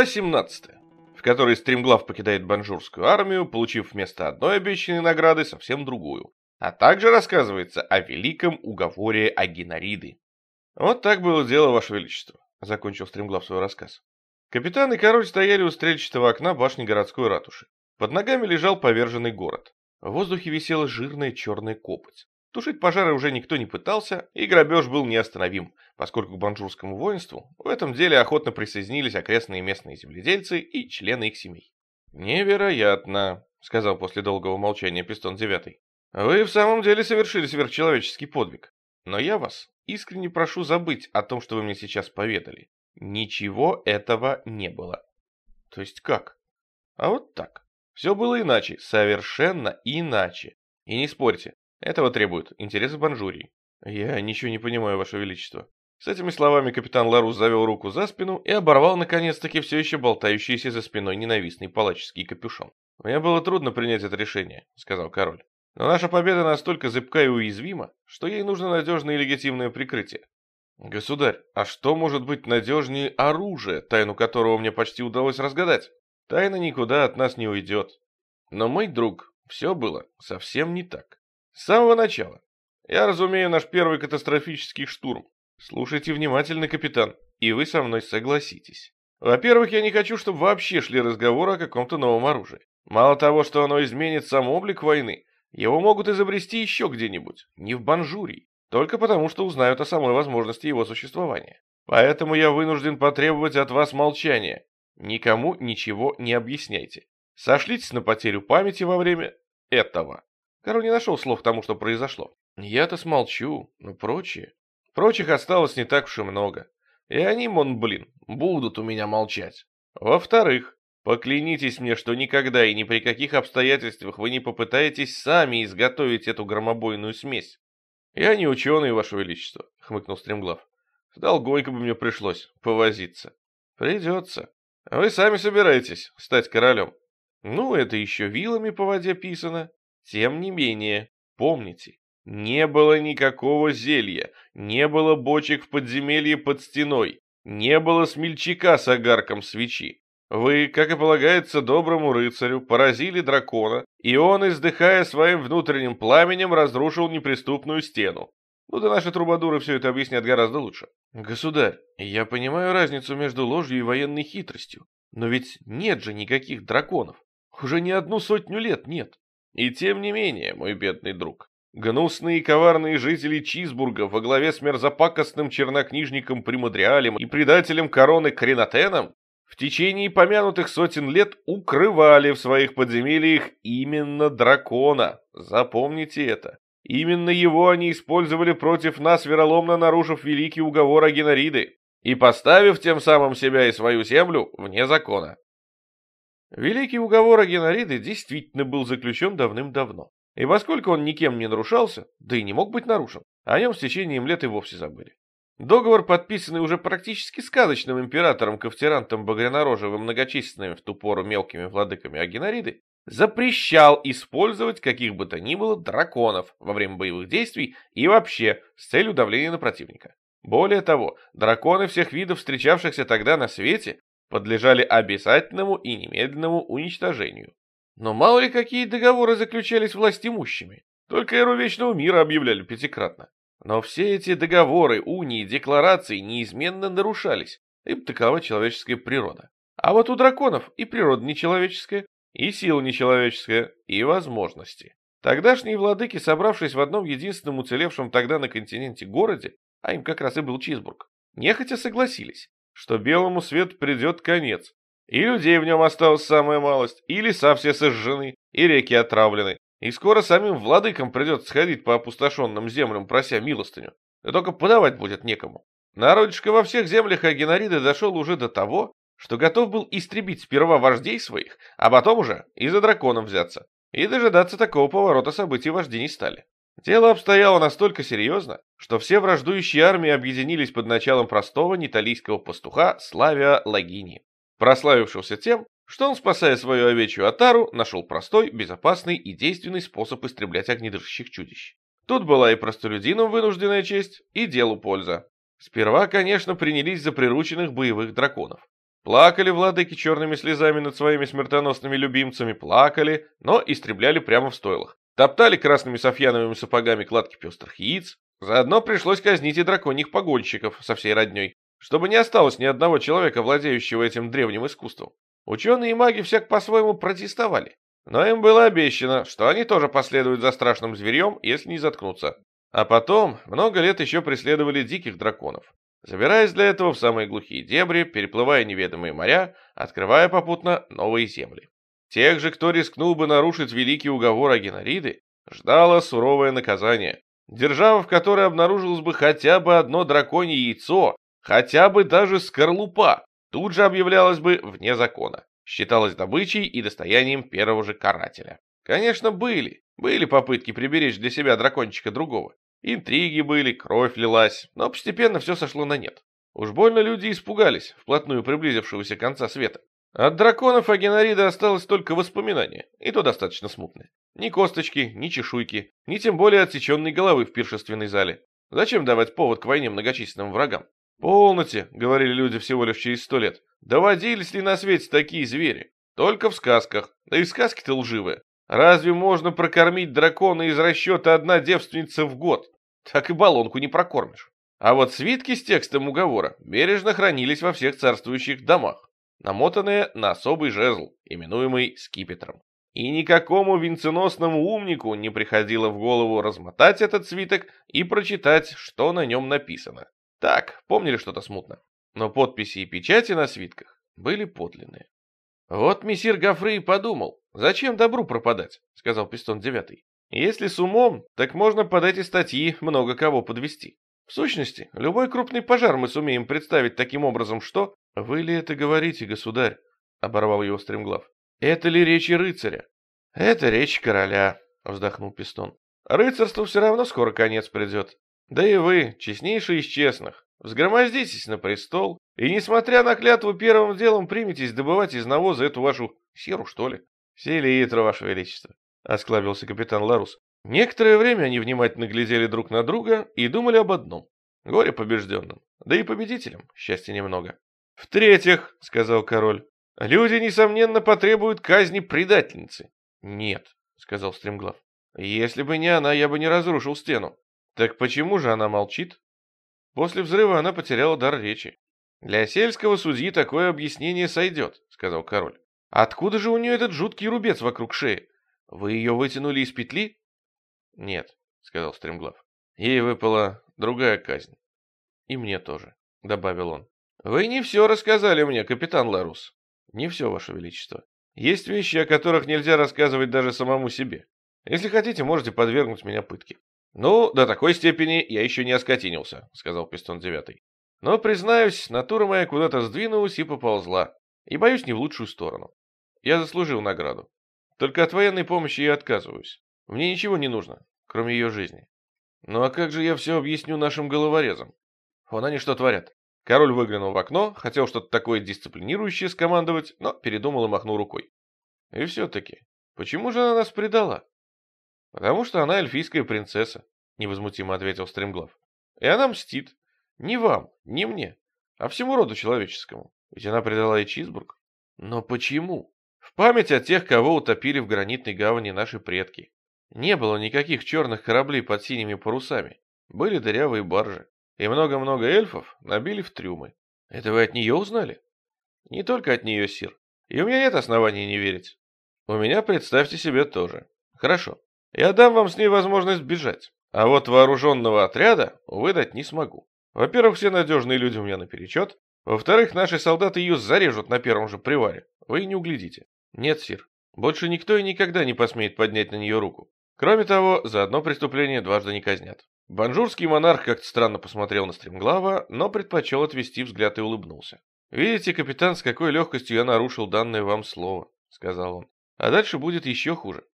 Глава 17, в которой Стремглав покидает банжурскую армию, получив вместо одной обещанной награды совсем другую. А также рассказывается о великом уговоре Агинариды. Вот так было дело, Ваше Величество, закончил Стремглав свой рассказ. Капитан и король стояли у стрельчатого окна башни городской ратуши. Под ногами лежал поверженный город. В воздухе висела жирная черная копоть. Тушить пожары уже никто не пытался, и грабеж был неостановим, поскольку к банжурскому воинству в этом деле охотно присоединились окрестные местные земледельцы и члены их семей. «Невероятно», — сказал после долгого молчания Пистон Девятый. «Вы в самом деле совершили сверхчеловеческий подвиг. Но я вас искренне прошу забыть о том, что вы мне сейчас поведали. Ничего этого не было». «То есть как?» «А вот так. Все было иначе, совершенно иначе. И не спорьте, этого требуют интересы Банжурии. Я ничего не понимаю, Ваше Величество. С этими словами капитан Ларус завел руку за спину и оборвал наконец-таки все еще болтающийся за спиной ненавистный палаческий капюшон. «Мне было трудно принять это решение», — сказал король. «Но наша победа настолько зыбка и уязвима, что ей нужно надежное и легитимное прикрытие. Государь, а что может быть надежнее оружия, тайну которого мне почти удалось разгадать? Тайна никуда от нас не уйдет. Но, мой друг, все было совсем не так. С самого начала. Я разумею наш первый катастрофический штурм. Слушайте внимательно, капитан, и вы со мной согласитесь. Во-первых, я не хочу, чтобы вообще шли разговоры о каком-то новом оружии. Мало того, что оно изменит сам облик войны, его могут изобрести еще где-нибудь, не в Банжурии, только потому, что узнают о самой возможности его существования. Поэтому я вынужден потребовать от вас молчания. Никому ничего не объясняйте. Сошлитесь на потерю памяти во время этого. Король не нашел слов тому, что произошло. Я-то смолчу, но прочие... Прочих осталось не так уж и много. И они, мон, блин, будут у меня молчать. Во-вторых, поклянитесь мне, что никогда и ни при каких обстоятельствах вы не попытаетесь сами изготовить эту громобойную смесь. Я не ученый, ваше величество, хмыкнул Стремглав. С долгойко бы мне пришлось повозиться. Придется. Вы сами собираетесь стать королем. Ну, это еще вилами по воде писано. Тем не менее, помните, не было никакого зелья, не было бочек в подземелье под стеной, не было смельчака с огарком свечи. Вы, как и полагается доброму рыцарю, поразили дракона, и он, издыхая своим внутренним пламенем, разрушил неприступную стену. Ну да наши трубадуры все это объяснят гораздо лучше. Государь, я понимаю разницу между ложью и военной хитростью, но ведь нет же никаких драконов. Уже не одну сотню лет нет. И тем не менее, мой бедный друг, гнусные и коварные жители Чизбурга во главе с мерзопакостным чернокнижником Примадриалем и предателем короны Кренатеном в течение помянутых сотен лет укрывали в своих подземельях именно дракона. Запомните это. Именно его они использовали против нас, вероломно нарушив великий уговор Агенариды и поставив тем самым себя и свою землю вне закона. Великий уговор Агенариды действительно был заключен давным-давно. И поскольку он никем не нарушался, да и не мог быть нарушен, о нем с течением лет и вовсе забыли. Договор, подписанный уже практически сказочным императором Кафтерантом Багрянорожевым многочисленными в ту пору мелкими владыками Агенариды, запрещал использовать каких бы то ни было драконов во время боевых действий и вообще с целью давления на противника. Более того, драконы всех видов, встречавшихся тогда на свете, подлежали обязательному и немедленному уничтожению. Но мало ли какие договоры заключались властимущими, только эру Вечного Мира объявляли пятикратно. Но все эти договоры, унии, декларации неизменно нарушались, ибо такова человеческая природа. А вот у драконов и природа нечеловеческая, и сила нечеловеческая, и возможности. Тогдашние владыки, собравшись в одном единственном уцелевшем тогда на континенте городе, а им как раз и был Чизбург, нехотя согласились, что белому свету придет конец, и людей в нем осталась самая малость, и леса все сожжены, и реки отравлены, и скоро самим владыкам придется сходить по опустошенным землям, прося милостыню, да только подавать будет некому. Народишко во всех землях Агенариды дошел уже до того, что готов был истребить сперва вождей своих, а потом уже и за драконом взяться. И дожидаться такого поворота событий вожди не стали. Дело обстояло настолько серьезно, что все враждующие армии объединились под началом простого ниталийского пастуха Славия Лагини, прославившегося тем, что он, спасая свою овечью отару, нашел простой, безопасный и действенный способ истреблять огнедышащих чудищ. Тут была и простолюдинам вынужденная честь, и делу польза. Сперва, конечно, принялись за прирученных боевых драконов. Плакали владыки черными слезами над своими смертоносными любимцами, плакали, но истребляли прямо в стойлах. Топтали красными софьяновыми сапогами кладки пестрых яиц. Заодно пришлось казнить и драконьих погонщиков со всей родней, чтобы не осталось ни одного человека, владеющего этим древним искусством. Ученые и маги всяк по-своему протестовали, но им было обещано, что они тоже последуют за страшным зверьем, если не заткнутся. А потом много лет еще преследовали диких драконов, забираясь для этого в самые глухие дебри, переплывая неведомые моря, открывая попутно новые земли. Тех же, кто рискнул бы нарушить великий уговор Агенариды, ждало суровое наказание. Держава, в которой обнаружилось бы хотя бы одно драконье яйцо, хотя бы даже скорлупа, тут же объявлялась бы вне закона, считалась добычей и достоянием первого же карателя. Конечно, были, были попытки приберечь для себя дракончика другого. Интриги были, кровь лилась, но постепенно все сошло на нет. Уж больно люди испугались вплотную приблизившегося конца света. От драконов Агенарида осталось только воспоминание, и то достаточно смутное. Ни косточки, ни чешуйки, ни тем более отсеченной головы в пиршественной зале. Зачем давать повод к войне многочисленным врагам? «Полноте», — говорили люди всего лишь через сто лет. «Доводились ли на свете такие звери? Только в сказках. Да и сказки-то лживые. Разве можно прокормить дракона из расчета одна девственница в год? Так и баллонку не прокормишь. А вот свитки с текстом уговора бережно хранились во всех царствующих домах, намотанные на особый жезл, именуемый скипетром. И никакому венценосному умнику не приходило в голову размотать этот свиток и прочитать, что на нем написано. Так, помнили что-то смутно. Но подписи и печати на свитках были подлинные. Вот мессир Гафры подумал, зачем добру пропадать, сказал Пистон Девятый. Если с умом, так можно под эти статьи много кого подвести. В сущности, любой крупный пожар мы сумеем представить таким образом, что... Вы ли это говорите, государь? Оборвал его стремглав. Это ли речи рыцаря? Это речь короля, вздохнул Пистон. Рыцарству все равно скоро конец придет. Да и вы, честнейший из честных, взгромоздитесь на престол и, несмотря на клятву, первым делом приметесь добывать из навоза эту вашу серу, что ли? Селитра, ваше величество, — осклабился капитан Ларус. Некоторое время они внимательно глядели друг на друга и думали об одном — горе побежденным, да и победителям счастья немного. «В-третьих, — сказал король, — люди, несомненно, потребуют казни предательницы». «Нет», — сказал Стремглав, — «если бы не она, я бы не разрушил стену. Так почему же она молчит? После взрыва она потеряла дар речи. Для сельского судьи такое объяснение сойдет, сказал король. Откуда же у нее этот жуткий рубец вокруг шеи? Вы ее вытянули из петли? Нет, сказал Стремглав. Ей выпала другая казнь. И мне тоже, добавил он. Вы не все рассказали мне, капитан Ларус. Не все, ваше величество. Есть вещи, о которых нельзя рассказывать даже самому себе. Если хотите, можете подвергнуть меня пытке. «Ну, до такой степени я еще не оскотинился», — сказал Пистон Девятый. «Но, признаюсь, натура моя куда-то сдвинулась и поползла. И боюсь не в лучшую сторону. Я заслужил награду. Только от военной помощи я отказываюсь. Мне ничего не нужно, кроме ее жизни. Ну а как же я все объясню нашим головорезам? Вон они что творят». Король выглянул в окно, хотел что-то такое дисциплинирующее скомандовать, но передумал и махнул рукой. И все-таки, почему же она нас предала? «Потому что она эльфийская принцесса», — невозмутимо ответил Стремглав. «И она мстит. Не вам, не мне, а всему роду человеческому. Ведь она предала и Чизбург. Но почему? В память о тех, кого утопили в гранитной гавани наши предки. Не было никаких черных кораблей под синими парусами. Были дырявые баржи. И много-много эльфов набили в трюмы. Это вы от нее узнали? Не только от нее, Сир. И у меня нет оснований не верить. У меня, представьте себе, тоже. Хорошо. Я дам вам с ней возможность бежать, а вот вооруженного отряда выдать не смогу. Во-первых, все надежные люди у меня наперечет. Во-вторых, наши солдаты ее зарежут на первом же приваре. Вы не углядите. Нет, сир. Больше никто и никогда не посмеет поднять на нее руку. Кроме того, за одно преступление дважды не казнят. Банжурский монарх как-то странно посмотрел на стремглава, но предпочел отвести взгляд и улыбнулся. «Видите, капитан, с какой легкостью я нарушил данное вам слово», — сказал он. «А дальше будет еще хуже.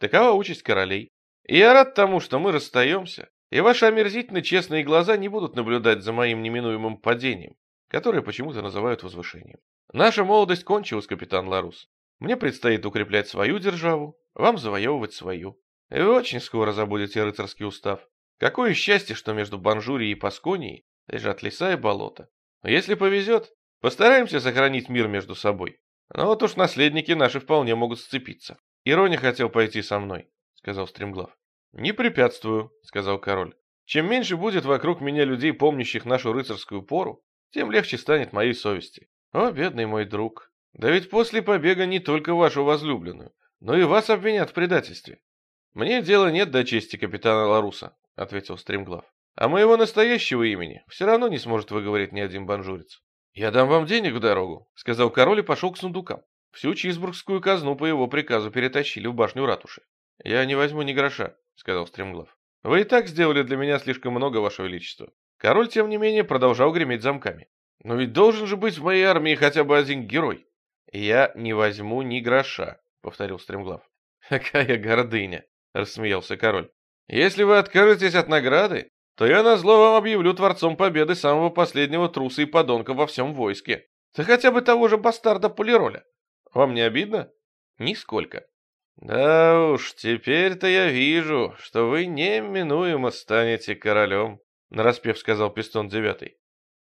Такова участь королей. И я рад тому, что мы расстаемся, и ваши омерзительно честные глаза не будут наблюдать за моим неминуемым падением, которое почему-то называют возвышением. Наша молодость кончилась, капитан Ларус. Мне предстоит укреплять свою державу, вам завоевывать свою. Вы очень скоро забудете рыцарский устав. Какое счастье, что между Банжурией и Пасконией лежат леса и болота. Если повезет, Постараемся сохранить мир между собой. Но вот уж наследники наши вполне могут сцепиться. Ироня хотел пойти со мной, сказал Стремглав. Не препятствую, сказал король. Чем меньше будет вокруг меня людей, помнящих нашу рыцарскую пору, тем легче станет моей совести. О, бедный мой друг, да ведь после побега не только вашу возлюбленную, но и вас обвинят в предательстве. Мне дела нет до чести капитана Ларуса, ответил Стремглав. А моего настоящего имени все равно не сможет выговорить ни один банжурец. Я дам вам денег в дорогу, сказал король и пошел к сундукам. Всю Чизбургскую казну по его приказу перетащили в башню ратуши. Я не возьму ни гроша, сказал Стремглав. Вы и так сделали для меня слишком много, ваше величество. Король, тем не менее, продолжал греметь замками. Но ведь должен же быть в моей армии хотя бы один герой. Я не возьму ни гроша, повторил Стремглав. Какая гордыня, рассмеялся король. Если вы откажетесь от награды, то я назло вам объявлю творцом победы самого последнего труса и подонка во всем войске. Да хотя бы того же бастарда Полироля. Вам не обидно? Нисколько. Да уж, теперь-то я вижу, что вы неминуемо станете королем, нараспев сказал Пистон Девятый.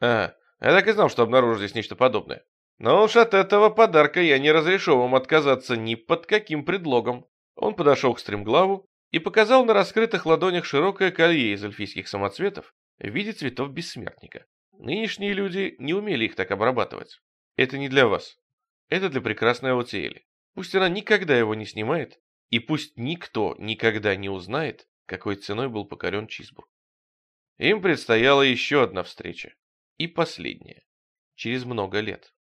А, я так и знал, что обнаружу здесь нечто подобное. Но уж от этого подарка я не разрешу вам отказаться ни под каким предлогом. Он подошел к стремглаву и показал на раскрытых ладонях широкое колье из эльфийских самоцветов в виде цветов бессмертника. Нынешние люди не умели их так обрабатывать. Это не для вас. Это для прекрасной Аутиэли. Пусть она никогда его не снимает, и пусть никто никогда не узнает, какой ценой был покорен Чизбург. Им предстояла еще одна встреча. И последняя. Через много лет.